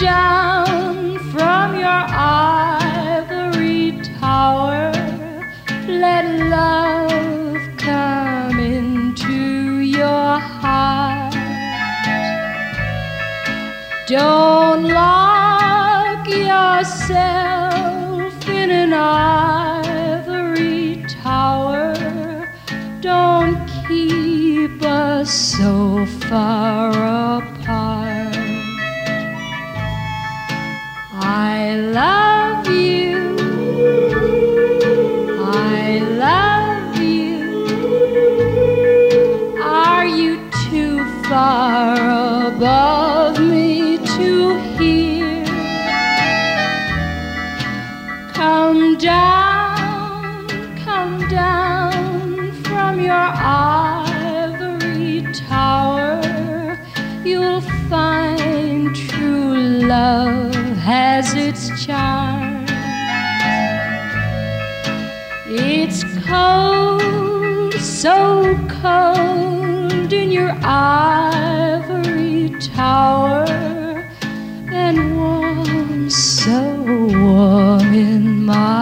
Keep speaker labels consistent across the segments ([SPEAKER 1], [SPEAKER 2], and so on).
[SPEAKER 1] down from your ivory tower. Let love come into your heart. Don't lock yourself in an ivory tower. Don't keep us so far apart. Down, come down from your ivory tower. You'll find true love has its charm. It's cold, so cold in your ivory tower, and warm, so warm in my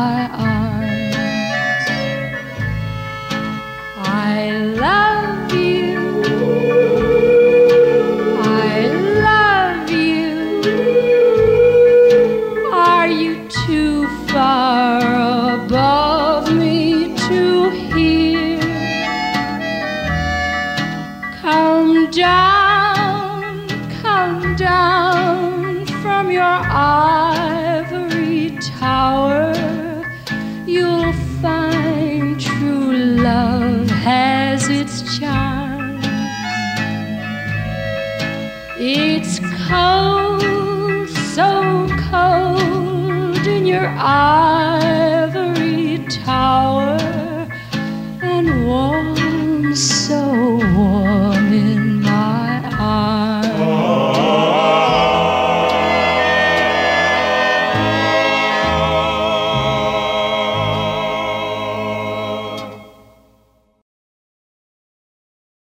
[SPEAKER 1] tower. You'll find true love has its charm. It's cold, so cold in your tower.